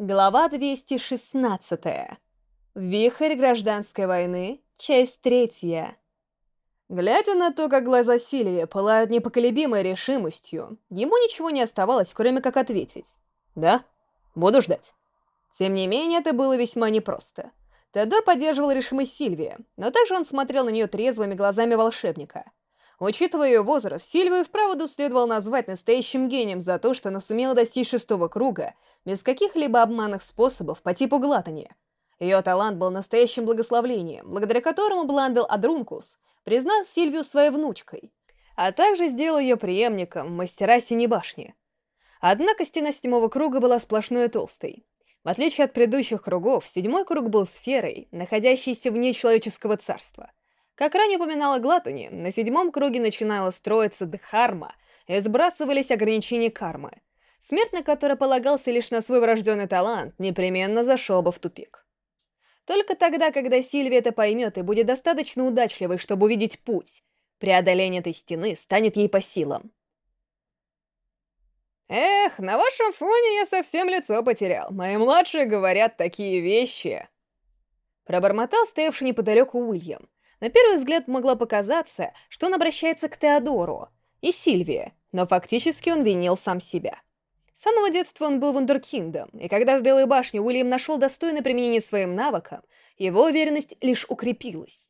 Глава 216. Вихрь гражданской войны. Часть третья. Глядя на то, как глаза Сильвии пылают непоколебимой решимостью, ему ничего не оставалось, кроме как ответить. «Да, буду ждать». Тем не менее, это было весьма непросто. Теодор поддерживал решимость Сильвии, но также он смотрел на нее трезвыми глазами волшебника. Учитывая ее возраст, Сильвию вправду следовало назвать настоящим гением за то, что она сумела достичь шестого круга без каких-либо обманных способов по типу глатания. Ее талант был настоящим благословлением, благодаря которому Бландел Адрункус признал Сильвию своей внучкой, а также сделал ее преемником мастера Синей Башни. Однако стена седьмого круга была сплошной и толстой. В отличие от предыдущих кругов, седьмой круг был сферой, находящейся вне человеческого царства — как ранее упоминала Глатани, на седьмом круге начинала строиться Дхарма и сбрасывались ограничения кармы. Смертный, который полагался лишь на свой врожденный талант, непременно зашел бы в тупик. Только тогда, когда Сильвия это поймет и будет достаточно удачливой, чтобы увидеть путь, преодоление этой стены станет ей по силам. «Эх, на вашем фоне я совсем лицо потерял. Мои младшие говорят такие вещи!» Пробормотал стоявший неподалеку Уильям, на первый взгляд могло показаться, что он обращается к Теодору и Сильвии, но фактически он винил сам себя. С самого детства он был вундеркиндом, и когда в Белой башне Уильям нашел достойное применение своим навыкам, его уверенность лишь укрепилась.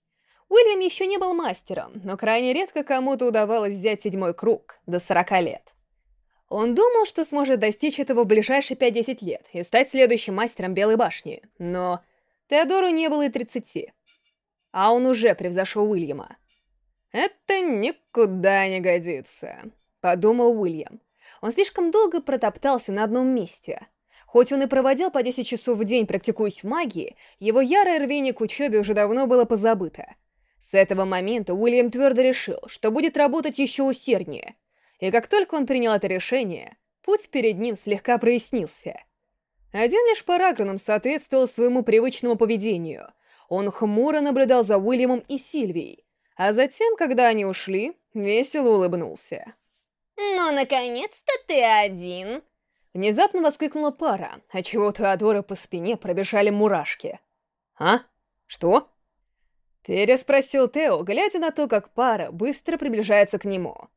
Уильям еще не был мастером, но крайне редко кому-то удавалось взять седьмой круг до 40 лет. Он думал, что сможет достичь этого в ближайшие 5-10 лет и стать следующим мастером Белой башни, но Теодору не было и 30 а он уже превзошел Уильяма. «Это никуда не годится», — подумал Уильям. Он слишком долго протоптался на одном месте. Хоть он и проводил по 10 часов в день, практикуясь в магии, его ярое рвение к учебе уже давно было позабыто. С этого момента Уильям твердо решил, что будет работать еще усерднее. И как только он принял это решение, путь перед ним слегка прояснился. Один лишь параграфом соответствовал своему привычному поведению — он хмуро наблюдал за Уильямом и Сильвией, а затем, когда они ушли, весело улыбнулся. «Ну, наконец-то ты один!» Внезапно воскликнула пара, отчего у Теодора по спине пробежали мурашки. «А? Что?» Переспросил Тео, глядя на то, как пара быстро приближается к нему.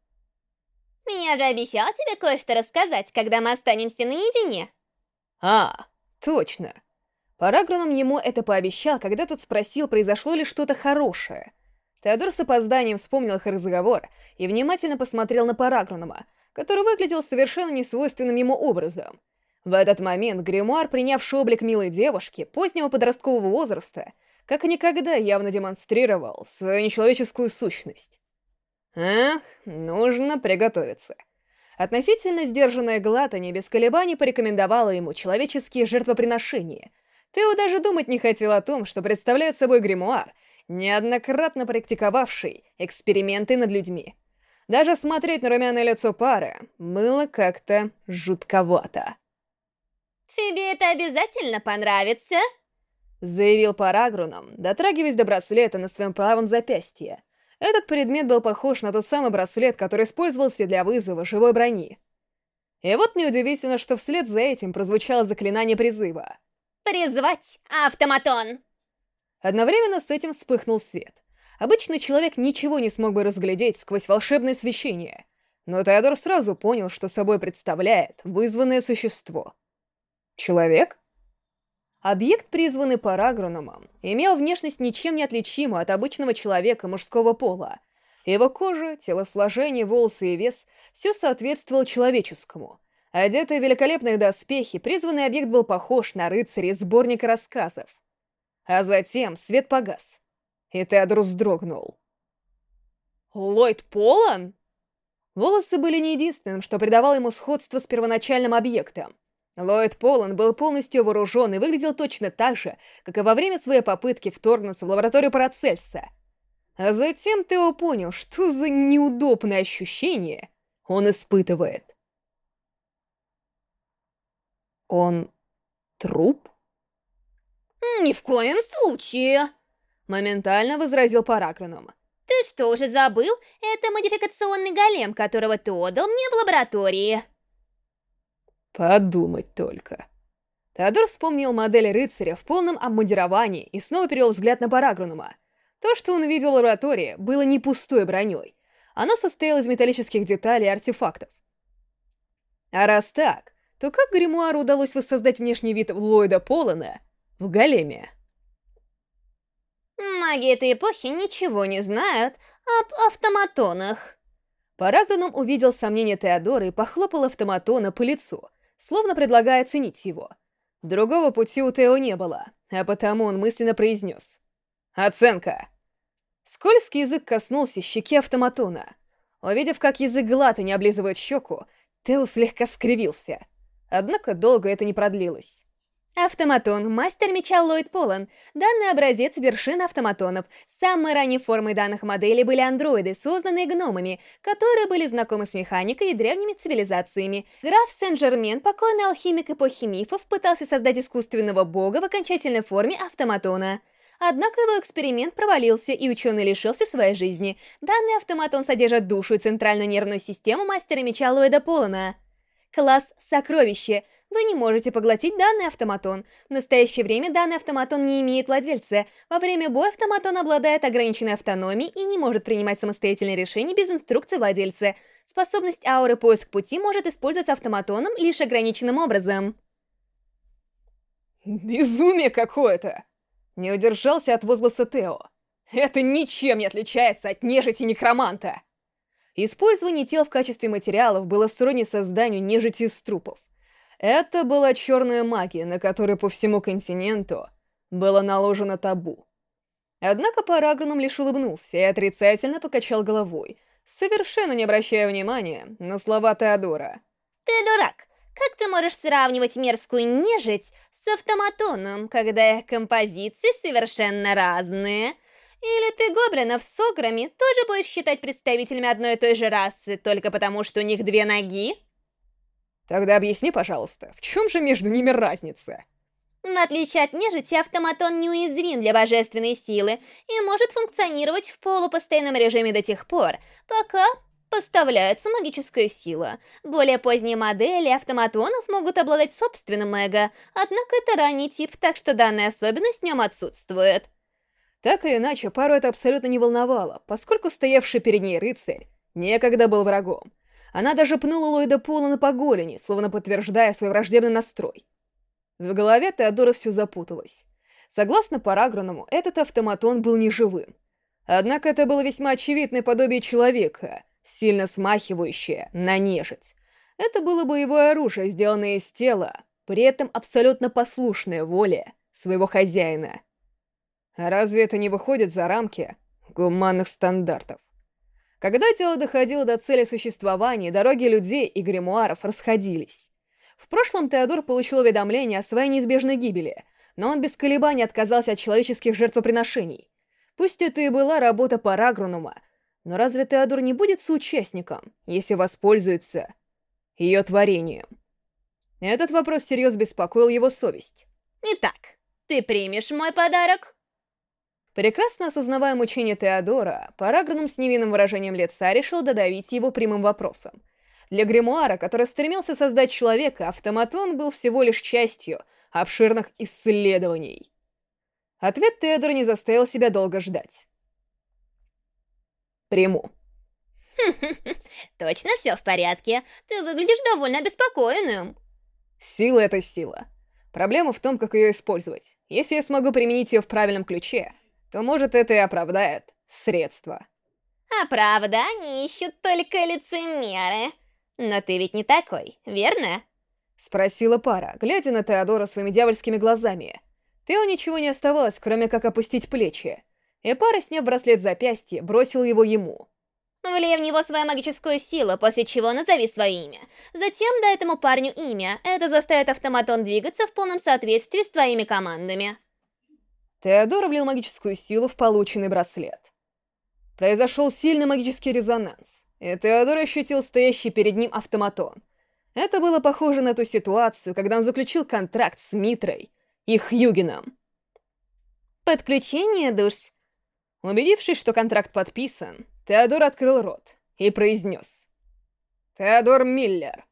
«Я же обещал тебе кое-что рассказать, когда мы останемся наедине». «А, точно. Парагроном ему это пообещал, когда тот спросил, произошло ли что-то хорошее. Теодор с опозданием вспомнил их разговор и внимательно посмотрел на Парагронома, который выглядел совершенно несвойственным ему образом. В этот момент гримуар, принявший облик милой девушки позднего подросткового возраста, как никогда явно демонстрировал свою нечеловеческую сущность. Эх, нужно приготовиться. Относительно сдержанная Глатани без колебаний порекомендовала ему человеческие жертвоприношения — Тео даже думать не хотел о том, что представляет собой гримуар, неоднократно практиковавший эксперименты над людьми. Даже смотреть на румяное лицо пары было как-то жутковато. «Тебе это обязательно понравится?» Заявил Парагруном, дотрагиваясь до браслета на своем правом запястье. Этот предмет был похож на тот самый браслет, который использовался для вызова живой брони. И вот неудивительно, что вслед за этим прозвучало заклинание призыва — Призвать автоматон! Одновременно с этим вспыхнул свет. Обычный человек ничего не смог бы разглядеть сквозь волшебное свечение, но Теодор сразу понял, что собой представляет вызванное существо. Человек? Объект, призванный парагрономом, имел внешность ничем не отличимую от обычного человека мужского пола. Его кожа, телосложение, волосы и вес — все соответствовало человеческому — Одетый в великолепные доспехи, призванный объект был похож на рыцаря из сборника рассказов. А затем свет погас, и Теодор вздрогнул. «Ллойд Полан?» Волосы были не единственным, что придавало ему сходство с первоначальным объектом. Ллойд Полан был полностью вооружен и выглядел точно так же, как и во время своей попытки вторгнуться в лабораторию Парацельса. А затем Тео понял, что за неудобное ощущение он испытывает. Он труп? «Ни в коем случае!» Моментально возразил Паракраном. «Ты что, уже забыл? Это модификационный голем, которого ты отдал мне в лаборатории!» Подумать только. Теодор вспомнил модель рыцаря в полном обмундировании и снова перевел взгляд на Парагрунума. То, что он видел в лаборатории, было не пустой броней. Оно состояло из металлических деталей и артефактов. А раз так, то как гримуару удалось воссоздать внешний вид Ллойда Полана в големе? Маги этой эпохи ничего не знают об автоматонах. Парагрунум увидел сомнение Теодора и похлопал автоматона по лицу, словно предлагая оценить его. Другого пути у Тео не было, а потому он мысленно произнес. «Оценка!» Скользкий язык коснулся щеки автоматона. Увидев, как язык глата не облизывает щеку, Тео слегка скривился. Однако долго это не продлилось. Автоматон, мастер меча Ллойд Полан. Данный образец — вершина автоматонов. Самой ранней формой данных моделей были андроиды, созданные гномами, которые были знакомы с механикой и древними цивилизациями. Граф Сен-Жермен, покойный алхимик эпохи мифов, пытался создать искусственного бога в окончательной форме автоматона. Однако его эксперимент провалился, и ученый лишился своей жизни. Данный автоматон содержит душу и центральную нервную систему мастера меча Ллойда Полана. Класс «Сокровище» — вы не можете поглотить данный автоматон. В настоящее время данный автоматон не имеет владельца. Во время боя автоматон обладает ограниченной автономией и не может принимать самостоятельные решения без инструкции владельца. Способность ауры поиск пути может использоваться автоматоном лишь ограниченным образом. Безумие какое-то! Не удержался от возгласа Тео. Это ничем не отличается от нежити некроманта! Использование тел в качестве материалов было сродни созданию нежити из трупов. Это была черная магия, на которую по всему континенту было наложено табу. Однако Параграном лишь улыбнулся и отрицательно покачал головой, совершенно не обращая внимания на слова Теодора. «Ты дурак! Как ты можешь сравнивать мерзкую нежить с автоматоном, когда их композиции совершенно разные?» Или ты гоблинов с ограми тоже будешь считать представителями одной и той же расы, только потому что у них две ноги? Тогда объясни, пожалуйста, в чем же между ними разница? В отличие от нежити, автоматон неуязвим для божественной силы и может функционировать в полупостоянном режиме до тех пор, пока поставляется магическая сила. Более поздние модели автоматонов могут обладать собственным эго, однако это ранний тип, так что данная особенность в нем отсутствует. Так или иначе, пару это абсолютно не волновало, поскольку стоявший перед ней рыцарь некогда был врагом. Она даже пнула Ллойда Пола по голени, словно подтверждая свой враждебный настрой. В голове Теодора все запуталось. Согласно Параграному, этот автоматон был неживым. Однако это было весьма очевидное подобие человека, сильно смахивающее на нежить. Это было боевое оружие, сделанное из тела, при этом абсолютно послушное воле своего хозяина. А разве это не выходит за рамки гуманных стандартов? Когда дело доходило до цели существования, дороги людей и гримуаров расходились. В прошлом Теодор получил уведомление о своей неизбежной гибели, но он без колебаний отказался от человеческих жертвоприношений. Пусть это и была работа Парагрунума, но разве Теодор не будет соучастником, если воспользуется ее творением? Этот вопрос всерьез беспокоил его совесть. «Итак, ты примешь мой подарок?» Прекрасно осознавая мучение Теодора, Параграном с невинным выражением лица решил додавить его прямым вопросом. Для гримуара, который стремился создать человека, автоматон был всего лишь частью обширных исследований. Ответ Теодора не заставил себя долго ждать. Приму. Точно все в порядке. Ты выглядишь довольно обеспокоенным. Сила — это сила. Проблема в том, как ее использовать. Если я смогу применить ее в правильном ключе, то, может, это и оправдает средства. Оправдания ищут только лицемеры. Но ты ведь не такой, верно? Спросила пара, глядя на Теодора своими дьявольскими глазами. Тео ничего не оставалось, кроме как опустить плечи. И пара, сняв браслет запястья, бросил его ему. Влей в него свою магическую силу, после чего назови свое имя. Затем дай этому парню имя. Это заставит автоматон двигаться в полном соответствии с твоими командами. Теодор влил магическую силу в полученный браслет. Произошел сильный магический резонанс, и Теодор ощутил стоящий перед ним автоматон. Это было похоже на ту ситуацию, когда он заключил контракт с Митрой и Хьюгеном. «Подключение душ». Убедившись, что контракт подписан, Теодор открыл рот и произнес. «Теодор Миллер».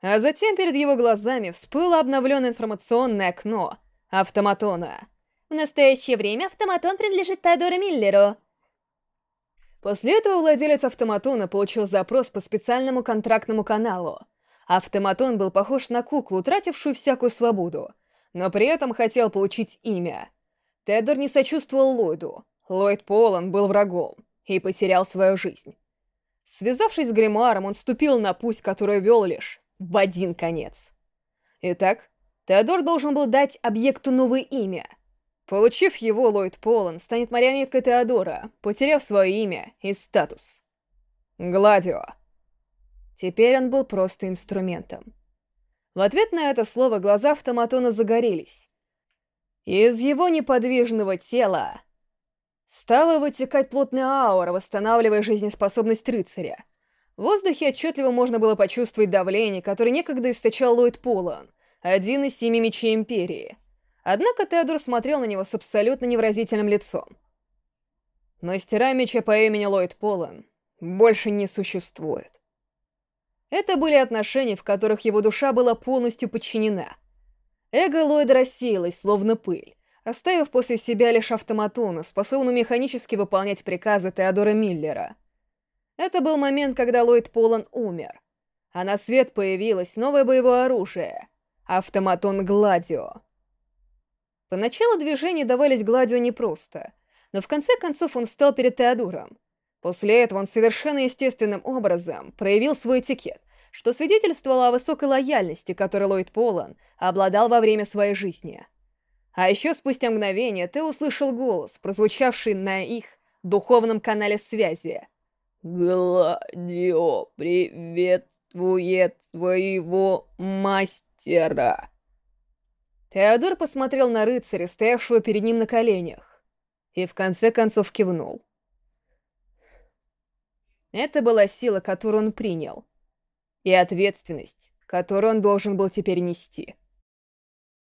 А затем перед его глазами всплыло обновленное информационное окно автоматона. В настоящее время автоматон принадлежит Теодору Миллеру. После этого владелец автоматона получил запрос по специальному контрактному каналу. Автоматон был похож на куклу, тратившую всякую свободу, но при этом хотел получить имя. Теодор не сочувствовал Ллойду. Ллойд Полан был врагом и потерял свою жизнь. Связавшись с гримуаром, он ступил на путь, который вел лишь в один конец. Итак, Теодор должен был дать объекту новое имя. Получив его, Ллойд Полан станет марионеткой Теодора, потеряв свое имя и статус. Гладио. Теперь он был просто инструментом. В ответ на это слово глаза автоматона загорелись. Из его неподвижного тела стала вытекать плотная аура, восстанавливая жизнеспособность рыцаря. В воздухе отчетливо можно было почувствовать давление, которое некогда источал Ллойд Полан, один из семи мечей Империи. Однако Теодор смотрел на него с абсолютно невразительным лицом. Мастера меча по имени Ллойд Полан больше не существует. Это были отношения, в которых его душа была полностью подчинена. Эго Ллойда рассеялось, словно пыль, оставив после себя лишь автоматону, способную механически выполнять приказы Теодора Миллера. Это был момент, когда Ллойд Полан умер, а на свет появилось новое боевое оружие — автоматон Гладио. Поначалу движения давались Гладио непросто, но в конце концов он встал перед Теодором. После этого он совершенно естественным образом проявил свой этикет, что свидетельствовало о высокой лояльности, которой Ллойд Полан обладал во время своей жизни. А еще спустя мгновение ты услышал голос, прозвучавший на их духовном канале связи. «Гладио приветствует своего мастера!» Теодор посмотрел на рыцаря, стоявшего перед ним на коленях, и в конце концов кивнул. Это была сила, которую он принял, и ответственность, которую он должен был теперь нести.